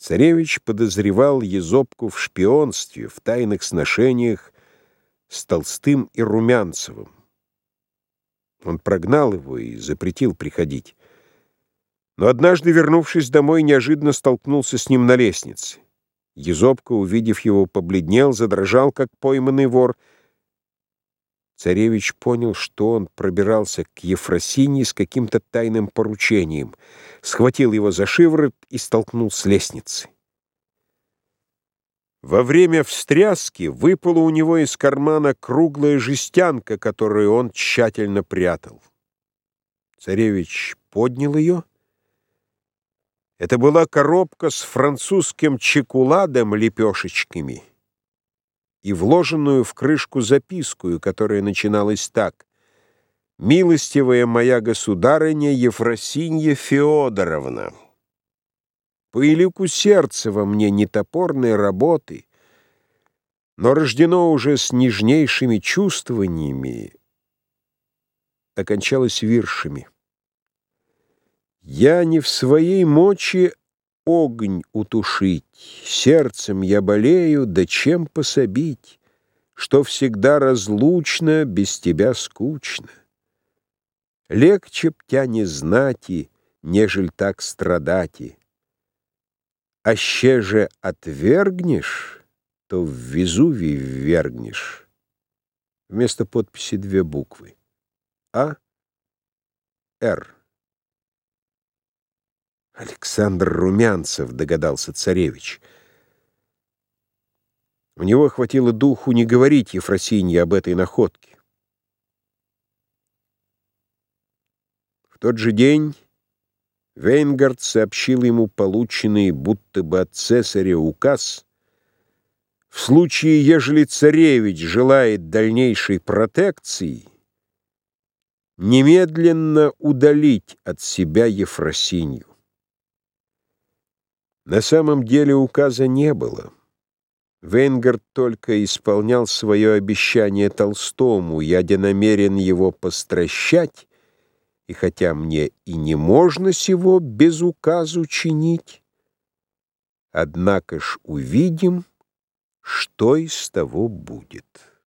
Царевич подозревал Езопку в шпионстве, в тайных сношениях с Толстым и Румянцевым. Он прогнал его и запретил приходить. Но однажды, вернувшись домой, неожиданно столкнулся с ним на лестнице. Езопка, увидев его, побледнел, задрожал, как пойманный вор. Царевич понял, что он пробирался к Ефросинии с каким-то тайным поручением, схватил его за шиворот и столкнул с лестницы. Во время встряски выпала у него из кармана круглая жестянка, которую он тщательно прятал. Царевич поднял ее. Это была коробка с французским чекуладом лепешечками — и вложенную в крышку записку, которая начиналась так. «Милостивая моя государыня Ефросинья Феодоровна, по илику сердца во мне не топорной работы, но рождено уже с нежнейшими чувствованиями, окончалось виршами. Я не в своей мочи огонь утушить, сердцем я болею, да чем пособить, что всегда разлучно, без тебя скучно. Легче б тя не знати, нежель так страдати. А ще же отвергнешь, то в Везувий ввергнешь. Вместо подписи две буквы. А. Р. Александр Румянцев, догадался царевич. У него хватило духу не говорить Ефросинье об этой находке. В тот же день Вейнгард сообщил ему полученный будто бы от цесаря указ в случае, ежели царевич желает дальнейшей протекции, немедленно удалить от себя Ефросинью. На самом деле указа не было. Вейнгард только исполнял свое обещание Толстому, я намерен его постращать, и хотя мне и не можно сего без указу чинить, однако ж увидим, что из того будет».